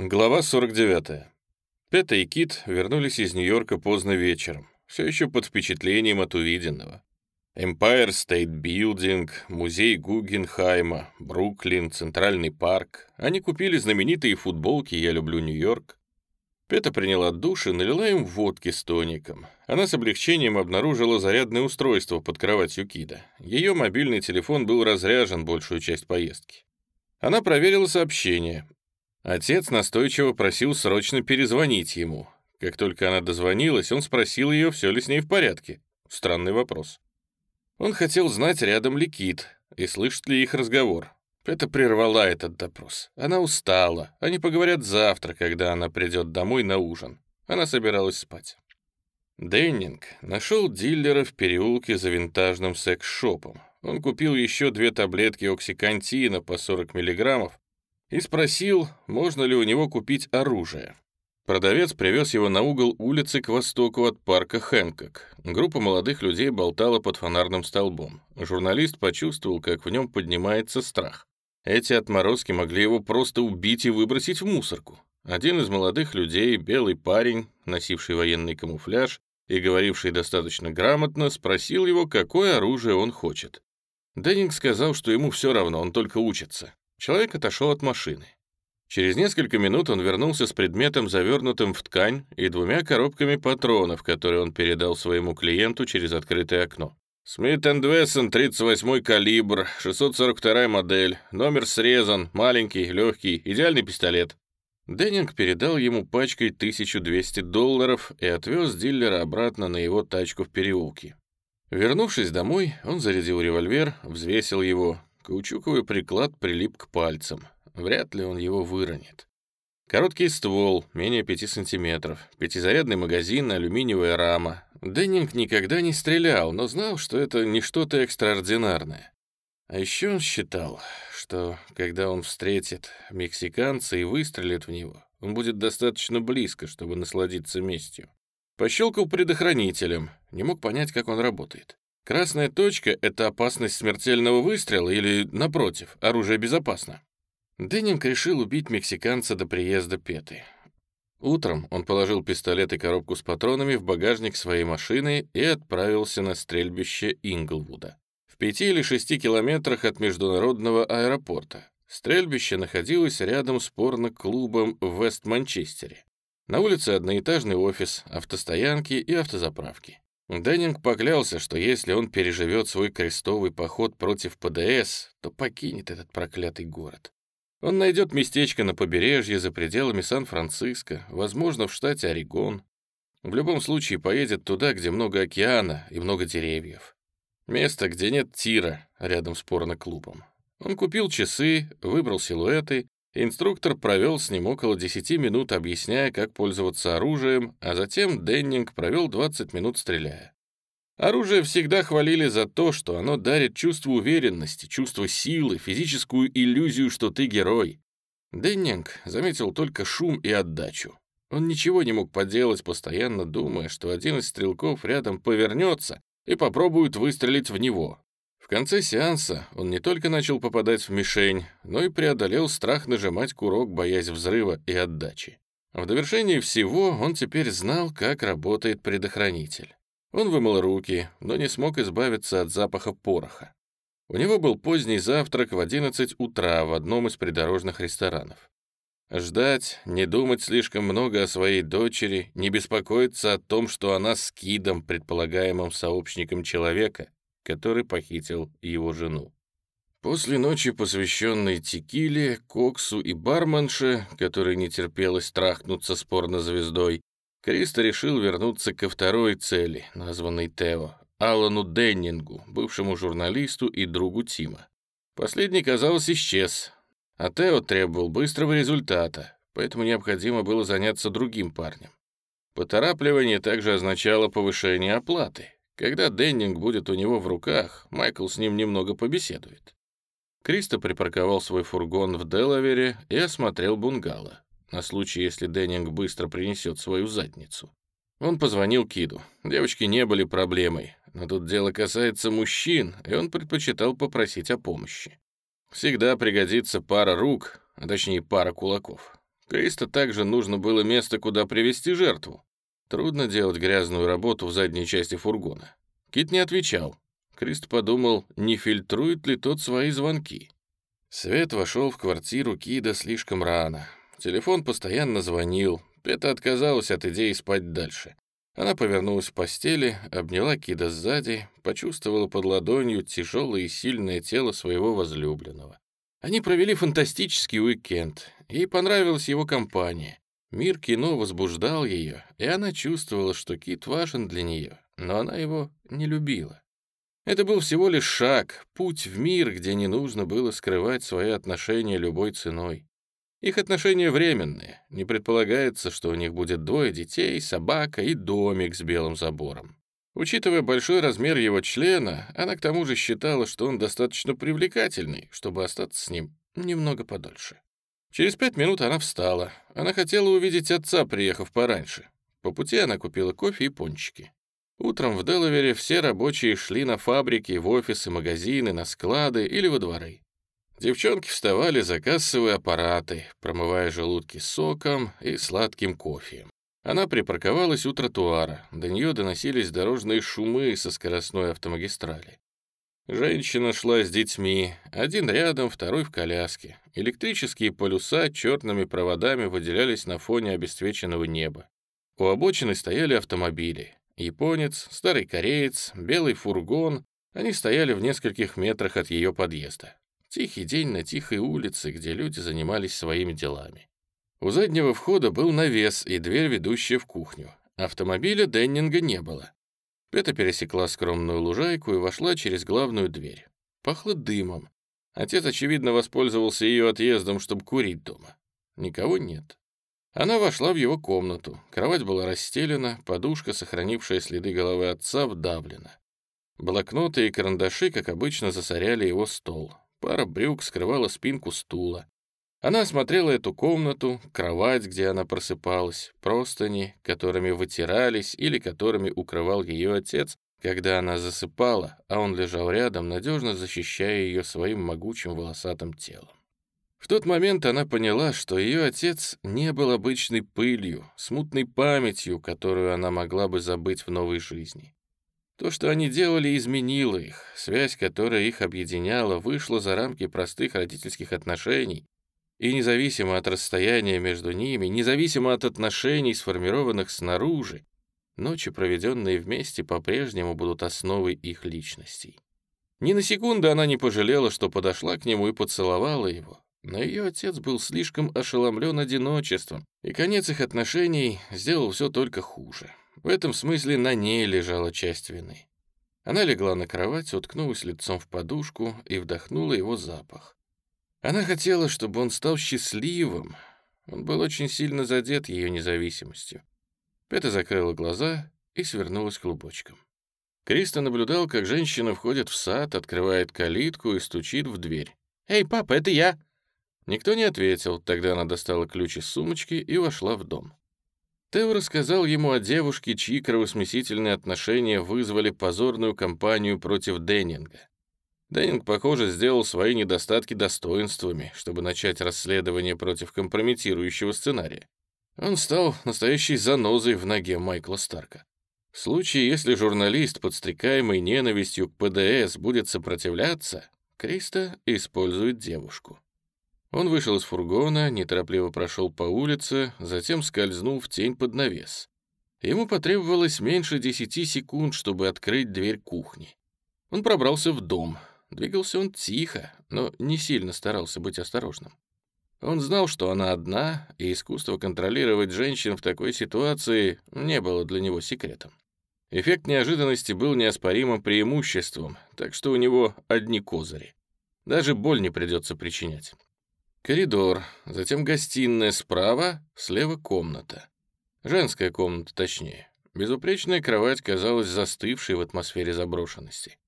Глава 49. Пета и Кит вернулись из Нью-Йорка поздно вечером, все еще под впечатлением от увиденного. Empire State Building, музей Гугенхайма, Бруклин, Центральный парк. Они купили знаменитые футболки «Я люблю Нью-Йорк». Пета приняла душ и налила им водки с тоником. Она с облегчением обнаружила зарядное устройство под кроватью Кида. Ее мобильный телефон был разряжен большую часть поездки. Она проверила сообщение. Отец настойчиво просил срочно перезвонить ему. Как только она дозвонилась, он спросил ее, все ли с ней в порядке. Странный вопрос. Он хотел знать, рядом ли Кит, и слышит ли их разговор. Это прервала этот допрос. Она устала. Они поговорят завтра, когда она придет домой на ужин. Она собиралась спать. Деннинг нашел дилера в переулке за винтажным секс-шопом. Он купил еще две таблетки оксикантина по 40 миллиграммов и спросил, можно ли у него купить оружие. Продавец привез его на угол улицы к востоку от парка Хэнкок. Группа молодых людей болтала под фонарным столбом. Журналист почувствовал, как в нем поднимается страх. Эти отморозки могли его просто убить и выбросить в мусорку. Один из молодых людей, белый парень, носивший военный камуфляж и говоривший достаточно грамотно, спросил его, какое оружие он хочет. Деннинг сказал, что ему все равно, он только учится. Человек отошел от машины. Через несколько минут он вернулся с предметом, завернутым в ткань, и двумя коробками патронов, которые он передал своему клиенту через открытое окно. «Смит энд Вессон, 38-й калибр, 642 модель, номер срезан, маленький, легкий, идеальный пистолет». Деннинг передал ему пачкой 1200 долларов и отвез дилера обратно на его тачку в переулке. Вернувшись домой, он зарядил револьвер, взвесил его, Каучуковый приклад прилип к пальцам. Вряд ли он его выронит. Короткий ствол, менее 5 сантиметров, пятизарядный магазин, алюминиевая рама. Деннинг никогда не стрелял, но знал, что это не что-то экстраординарное. А еще он считал, что когда он встретит мексиканца и выстрелит в него, он будет достаточно близко, чтобы насладиться местью. Пощелкал предохранителем, не мог понять, как он работает. Красная точка — это опасность смертельного выстрела или, напротив, оружие безопасно? Деннинг решил убить мексиканца до приезда Петы. Утром он положил пистолет и коробку с патронами в багажник своей машины и отправился на стрельбище Инглвуда. В пяти или шести километрах от международного аэропорта. Стрельбище находилось рядом с порно-клубом в Вест-Манчестере. На улице одноэтажный офис, автостоянки и автозаправки. Деннинг поклялся, что если он переживет свой крестовый поход против ПДС, то покинет этот проклятый город. Он найдет местечко на побережье за пределами Сан-Франциско, возможно, в штате Орегон. В любом случае поедет туда, где много океана и много деревьев. Место, где нет тира, рядом с порно-клубом. Он купил часы, выбрал силуэты Инструктор провел с ним около 10 минут, объясняя, как пользоваться оружием, а затем Деннинг провел 20 минут, стреляя. Оружие всегда хвалили за то, что оно дарит чувство уверенности, чувство силы, физическую иллюзию, что ты герой. Деннинг заметил только шум и отдачу. Он ничего не мог поделать, постоянно думая, что один из стрелков рядом повернется и попробует выстрелить в него. В конце сеанса он не только начал попадать в мишень, но и преодолел страх нажимать курок, боясь взрыва и отдачи. В довершении всего он теперь знал, как работает предохранитель. Он вымыл руки, но не смог избавиться от запаха пороха. У него был поздний завтрак в 11 утра в одном из придорожных ресторанов. Ждать, не думать слишком много о своей дочери, не беспокоиться о том, что она с Кидом, предполагаемым сообщником человека, который похитил его жену. После ночи, посвященной текиле, коксу и барменше, которой не терпелось трахнуться с порнозвездой, Кристо решил вернуться ко второй цели, названной Тео, Алану Деннингу, бывшему журналисту и другу Тима. Последний, казалось, исчез, а Тео требовал быстрого результата, поэтому необходимо было заняться другим парнем. Поторапливание также означало повышение оплаты, когда Деннинг будет у него в руках, Майкл с ним немного побеседует. Кристо припарковал свой фургон в Делавере и осмотрел бунгало, на случай, если Деннинг быстро принесет свою задницу. Он позвонил Киду. Девочки не были проблемой, но тут дело касается мужчин, и он предпочитал попросить о помощи. Всегда пригодится пара рук, а точнее пара кулаков. Криста также нужно было место, куда привести жертву. Трудно делать грязную работу в задней части фургона. Кит не отвечал. Крист подумал, не фильтрует ли тот свои звонки. Свет вошел в квартиру Кида слишком рано. Телефон постоянно звонил. Пета отказалась от идеи спать дальше. Она повернулась в постели, обняла Кида сзади, почувствовала под ладонью тяжелое и сильное тело своего возлюбленного. Они провели фантастический уикенд. Ей понравилась его компания. Мир кино возбуждал ее, и она чувствовала, что Кит важен для нее, но она его не любила. Это был всего лишь шаг, путь в мир, где не нужно было скрывать свои отношения любой ценой. Их отношения временные, не предполагается, что у них будет двое детей, собака и домик с белым забором. Учитывая большой размер его члена, она к тому же считала, что он достаточно привлекательный, чтобы остаться с ним немного подольше. Через пять минут она встала. Она хотела увидеть отца, приехав пораньше. По пути она купила кофе и пончики. Утром в Делавере все рабочие шли на фабрики, в офисы, магазины, на склады или во дворы. Девчонки вставали за кассовые аппараты, промывая желудки соком и сладким кофе. Она припарковалась у тротуара, до нее доносились дорожные шумы со скоростной автомагистрали. Женщина шла с детьми, один рядом, второй в коляске. Электрические полюса черными проводами выделялись на фоне обесцвеченного неба. У обочины стояли автомобили. Японец, старый кореец, белый фургон. Они стояли в нескольких метрах от ее подъезда. Тихий день на тихой улице, где люди занимались своими делами. У заднего входа был навес и дверь, ведущая в кухню. Автомобиля Деннинга не было. Пета пересекла скромную лужайку и вошла через главную дверь. Пахло дымом. Отец, очевидно, воспользовался ее отъездом, чтобы курить дома. Никого нет. Она вошла в его комнату. Кровать была расстелена, подушка, сохранившая следы головы отца, вдавлена. Блокноты и карандаши, как обычно, засоряли его стол. Пара брюк скрывала спинку стула. Она осмотрела эту комнату, кровать, где она просыпалась, простыни, которыми вытирались или которыми укрывал ее отец, когда она засыпала, а он лежал рядом, надежно защищая ее своим могучим волосатым телом. В тот момент она поняла, что ее отец не был обычной пылью, смутной памятью, которую она могла бы забыть в новой жизни. То, что они делали, изменило их. Связь, которая их объединяла, вышла за рамки простых родительских отношений, и независимо от расстояния между ними, независимо от отношений, сформированных снаружи, ночи, проведенные вместе, по-прежнему будут основой их личностей. Ни на секунду она не пожалела, что подошла к нему и поцеловала его. Но ее отец был слишком ошеломлен одиночеством, и конец их отношений сделал все только хуже. В этом смысле на ней лежала часть вины. Она легла на кровать, уткнулась лицом в подушку и вдохнула его запах. Она хотела, чтобы он стал счастливым. Он был очень сильно задет ее независимостью. Пета закрыла глаза и свернулась клубочком. Криста наблюдал, как женщина входит в сад, открывает калитку и стучит в дверь. «Эй, папа, это я!» Никто не ответил, тогда она достала ключ из сумочки и вошла в дом. Тео рассказал ему о девушке, чьи кровосмесительные отношения вызвали позорную кампанию против Деннинга. Деннинг, похоже, сделал свои недостатки достоинствами, чтобы начать расследование против компрометирующего сценария. Он стал настоящей занозой в ноге Майкла Старка. В случае, если журналист, подстрекаемый ненавистью к ПДС, будет сопротивляться, Криста использует девушку. Он вышел из фургона, неторопливо прошел по улице, затем скользнул в тень под навес. Ему потребовалось меньше десяти секунд, чтобы открыть дверь кухни. Он пробрался в дом. Двигался он тихо, но не сильно старался быть осторожным. Он знал, что она одна, и искусство контролировать женщин в такой ситуации не было для него секретом. Эффект неожиданности был неоспоримым преимуществом, так что у него одни козыри. Даже боль не придется причинять. Коридор, затем гостиная справа, слева комната. Женская комната, точнее. Безупречная кровать казалась застывшей в атмосфере заброшенности.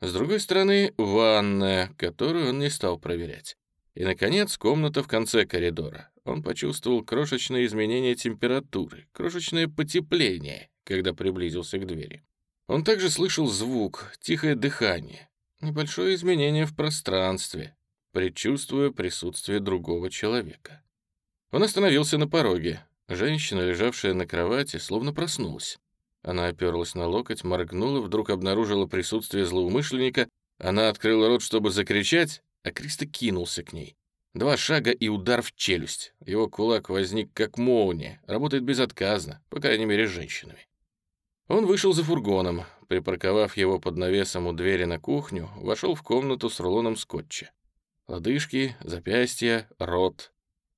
С другой стороны, ванная, которую он не стал проверять. И, наконец, комната в конце коридора. Он почувствовал крошечное изменение температуры, крошечное потепление, когда приблизился к двери. Он также слышал звук, тихое дыхание, небольшое изменение в пространстве, предчувствуя присутствие другого человека. Он остановился на пороге. Женщина, лежавшая на кровати, словно проснулась. Она оперлась на локоть, моргнула, вдруг обнаружила присутствие злоумышленника. Она открыла рот, чтобы закричать, а Криста кинулся к ней. Два шага и удар в челюсть. Его кулак возник как молния, работает безотказно, по крайней мере, с женщинами. Он вышел за фургоном, припарковав его под навесом у двери на кухню, вошел в комнату с рулоном скотча. Лодыжки, запястья, рот.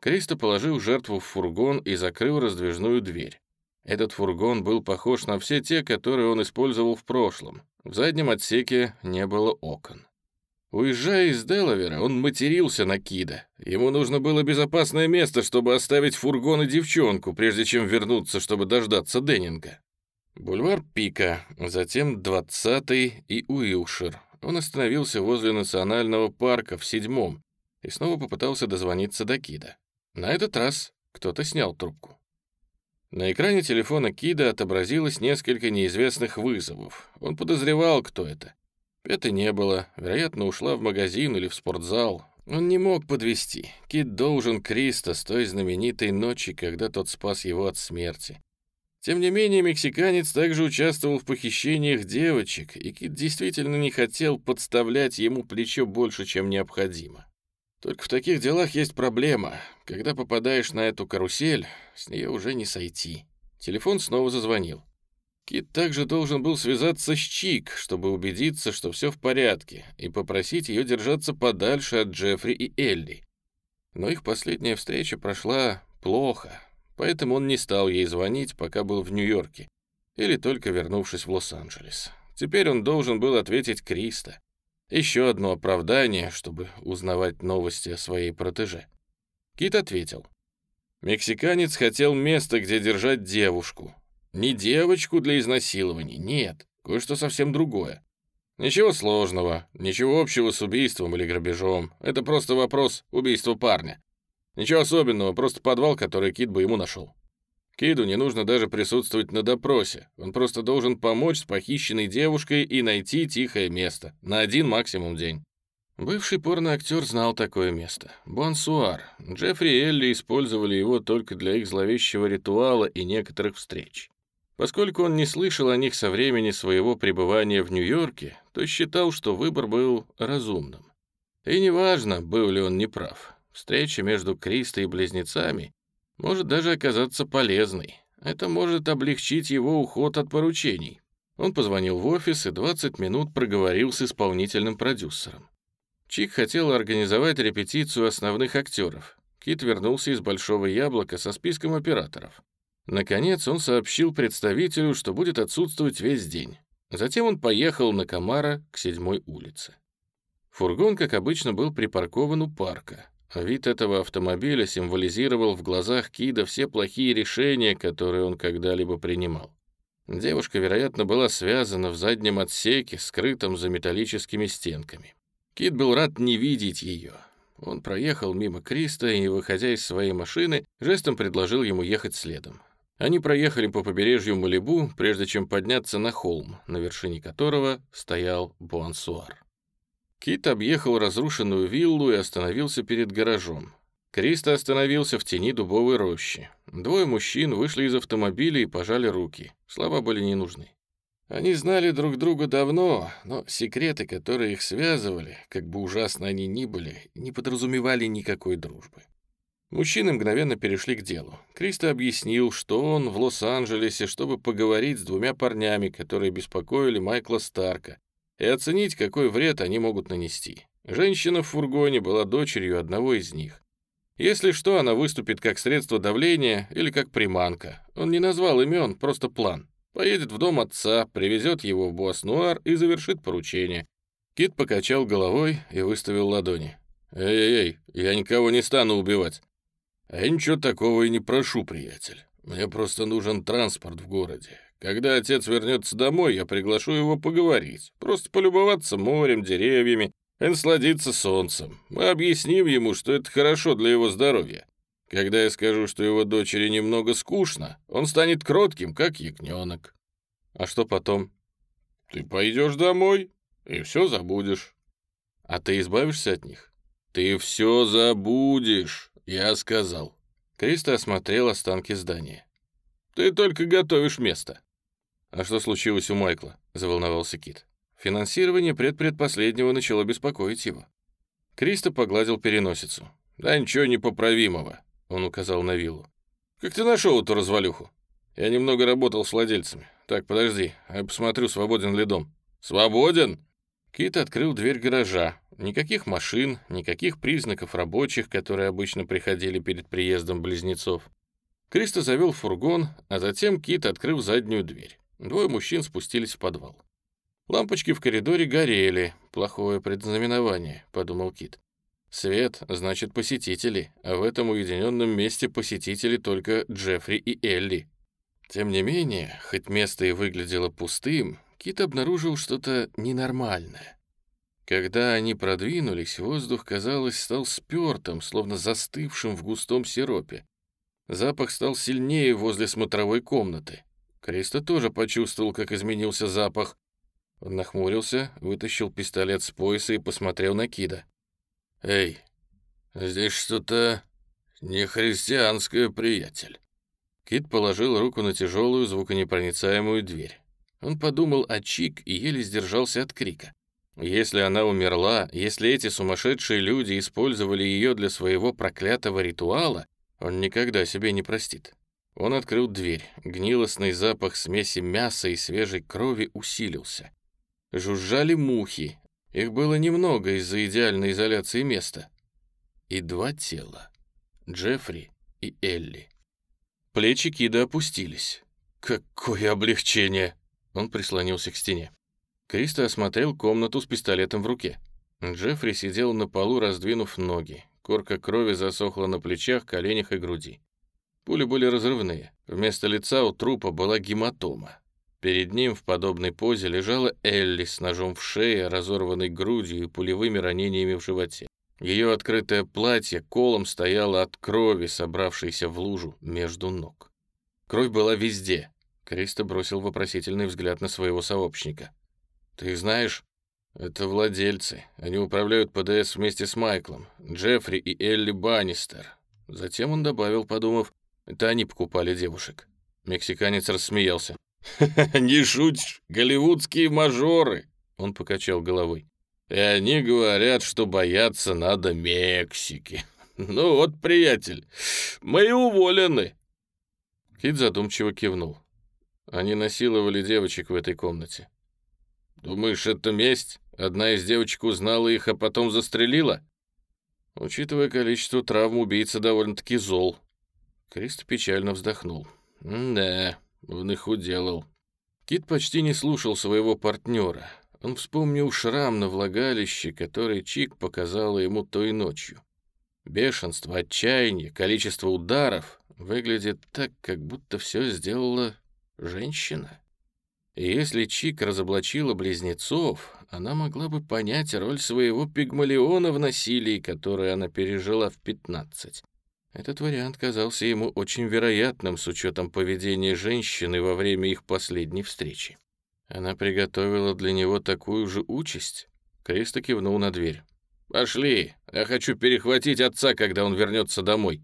Криста положил жертву в фургон и закрыл раздвижную дверь. Этот фургон был похож на все те, которые он использовал в прошлом. В заднем отсеке не было окон. Уезжая из Делавера, он матерился на Кида. Ему нужно было безопасное место, чтобы оставить фургон и девчонку, прежде чем вернуться, чтобы дождаться Деннинга. Бульвар Пика, затем 20-й и Уилшир. Он остановился возле национального парка в седьмом и снова попытался дозвониться до Кида. На этот раз кто-то снял трубку. На экране телефона Кида отобразилось несколько неизвестных вызовов. Он подозревал, кто это. Петы не было, вероятно, ушла в магазин или в спортзал. Он не мог подвести. Кит должен Криста с той знаменитой ночи, когда тот спас его от смерти. Тем не менее, мексиканец также участвовал в похищениях девочек, и Кит действительно не хотел подставлять ему плечо больше, чем необходимо. Только в таких делах есть проблема. Когда попадаешь на эту карусель, с нее уже не сойти. Телефон снова зазвонил. Кит также должен был связаться с Чик, чтобы убедиться, что все в порядке, и попросить ее держаться подальше от Джеффри и Элли. Но их последняя встреча прошла плохо, поэтому он не стал ей звонить, пока был в Нью-Йорке, или только вернувшись в Лос-Анджелес. Теперь он должен был ответить Криста. Еще одно оправдание, чтобы узнавать новости о своей протеже. Кит ответил. Мексиканец хотел место, где держать девушку. Не девочку для изнасилований, нет, кое-что совсем другое. Ничего сложного, ничего общего с убийством или грабежом. Это просто вопрос убийства парня. Ничего особенного, просто подвал, который Кит бы ему нашел. Киду не нужно даже присутствовать на допросе. Он просто должен помочь с похищенной девушкой и найти тихое место. На один максимум день. Бывший порноактер знал такое место. Бонсуар. Джеффри и Элли использовали его только для их зловещего ритуала и некоторых встреч. Поскольку он не слышал о них со времени своего пребывания в Нью-Йорке, то считал, что выбор был разумным. И неважно, был ли он неправ. Встреча между Кристо и близнецами может даже оказаться полезной. Это может облегчить его уход от поручений. Он позвонил в офис и 20 минут проговорил с исполнительным продюсером. Чик хотел организовать репетицию основных актеров. Кит вернулся из Большого Яблока со списком операторов. Наконец он сообщил представителю, что будет отсутствовать весь день. Затем он поехал на Камара к седьмой улице. Фургон, как обычно, был припаркован у парка. Вид этого автомобиля символизировал в глазах Кида все плохие решения, которые он когда-либо принимал. Девушка, вероятно, была связана в заднем отсеке, скрытом за металлическими стенками. Кид был рад не видеть ее. Он проехал мимо Криста и, выходя из своей машины, жестом предложил ему ехать следом. Они проехали по побережью Малибу, прежде чем подняться на холм, на вершине которого стоял Буансуар. Кит объехал разрушенную виллу и остановился перед гаражом. Криста остановился в тени дубовой рощи. Двое мужчин вышли из автомобиля и пожали руки. Слова были не нужны. Они знали друг друга давно, но секреты, которые их связывали, как бы ужасно они ни были, не подразумевали никакой дружбы. Мужчины мгновенно перешли к делу. Криста объяснил, что он в Лос-Анджелесе, чтобы поговорить с двумя парнями, которые беспокоили Майкла Старка, и оценить, какой вред они могут нанести. Женщина в фургоне была дочерью одного из них. Если что, она выступит как средство давления или как приманка. Он не назвал имен, просто план. Поедет в дом отца, привезет его в Буаснуар и завершит поручение. Кит покачал головой и выставил ладони. «Эй-эй-эй, я никого не стану убивать». «А я ничего такого и не прошу, приятель. Мне просто нужен транспорт в городе. Когда отец вернется домой, я приглашу его поговорить, просто полюбоваться морем, деревьями и насладиться солнцем. Мы объясним ему, что это хорошо для его здоровья. Когда я скажу, что его дочери немного скучно, он станет кротким, как ягненок. А что потом? Ты пойдешь домой и все забудешь. А ты избавишься от них? Ты все забудешь, я сказал. Криста осмотрел останки здания. «Ты только готовишь место». «А что случилось у Майкла?» — заволновался Кит. Финансирование предпредпоследнего начало беспокоить его. Криста погладил переносицу. «Да ничего непоправимого», — он указал на виллу. «Как ты нашел эту развалюху?» «Я немного работал с владельцами. Так, подожди, я посмотрю, свободен ли дом». «Свободен?» Кит открыл дверь гаража. Никаких машин, никаких признаков рабочих, которые обычно приходили перед приездом близнецов. Криста завел фургон, а затем Кит открыл заднюю дверь. Двое мужчин спустились в подвал. Лампочки в коридоре горели. Плохое предзнаменование, подумал Кит. Свет значит посетители, а в этом уединенном месте посетители только Джеффри и Элли. Тем не менее, хоть место и выглядело пустым, Кит обнаружил что-то ненормальное. Когда они продвинулись, воздух, казалось, стал спёртым, словно застывшим в густом сиропе. Запах стал сильнее возле смотровой комнаты. Криста тоже почувствовал, как изменился запах. Он нахмурился, вытащил пистолет с пояса и посмотрел на Кида. «Эй, здесь что-то нехристианское, приятель». Кид положил руку на тяжелую звуконепроницаемую дверь. Он подумал о Чик и еле сдержался от крика. Если она умерла, если эти сумасшедшие люди использовали ее для своего проклятого ритуала, он никогда себе не простит. Он открыл дверь. Гнилостный запах смеси мяса и свежей крови усилился. Жужжали мухи. Их было немного из-за идеальной изоляции места. И два тела. Джеффри и Элли. Плечи Кида опустились. «Какое облегчение!» Он прислонился к стене. Криста осмотрел комнату с пистолетом в руке. Джеффри сидел на полу, раздвинув ноги. Корка крови засохла на плечах, коленях и груди. Пули были разрывные. Вместо лица у трупа была гематома. Перед ним в подобной позе лежала Элли с ножом в шее, разорванной грудью и пулевыми ранениями в животе. Ее открытое платье колом стояло от крови, собравшейся в лужу между ног. Кровь была везде. Криста бросил вопросительный взгляд на своего сообщника. «Ты знаешь?» «Это владельцы. Они управляют ПДС вместе с Майклом, Джеффри и Элли Баннистер». Затем он добавил, подумав, «Это они покупали девушек». Мексиканец рассмеялся. «Не шутишь, голливудские мажоры!» Он покачал головой. «И они говорят, что бояться надо Мексики. Ну вот, приятель, мы уволены!» Кит задумчиво кивнул. Они насиловали девочек в этой комнате. «Думаешь, это месть? Одна из девочек узнала их, а потом застрелила?» Учитывая количество травм, убийца довольно-таки зол. Крист печально вздохнул. «Да, он их уделал». Кит почти не слушал своего партнера. Он вспомнил шрам на влагалище, который Чик показала ему той ночью. Бешенство, отчаяние, количество ударов выглядит так, как будто все сделала женщина. И если Чик разоблачила близнецов, она могла бы понять роль своего пигмалиона в насилии, которое она пережила в 15. Этот вариант казался ему очень вероятным с учетом поведения женщины во время их последней встречи. Она приготовила для него такую же участь. Криста кивнул на дверь. «Пошли, я хочу перехватить отца, когда он вернется домой».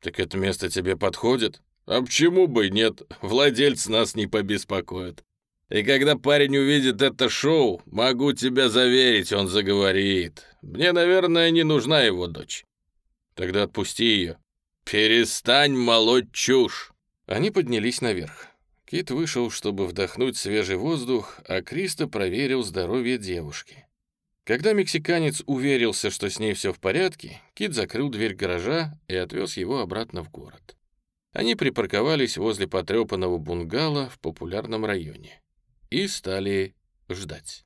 «Так это место тебе подходит?» «А почему бы нет? Владельцы нас не побеспокоят». И когда парень увидит это шоу, могу тебя заверить, он заговорит. Мне, наверное, не нужна его дочь. Тогда отпусти ее. Перестань молоть чушь. Они поднялись наверх. Кит вышел, чтобы вдохнуть свежий воздух, а Криста проверил здоровье девушки. Когда мексиканец уверился, что с ней все в порядке, Кит закрыл дверь гаража и отвез его обратно в город. Они припарковались возле потрепанного бунгало в популярном районе и стали ждать.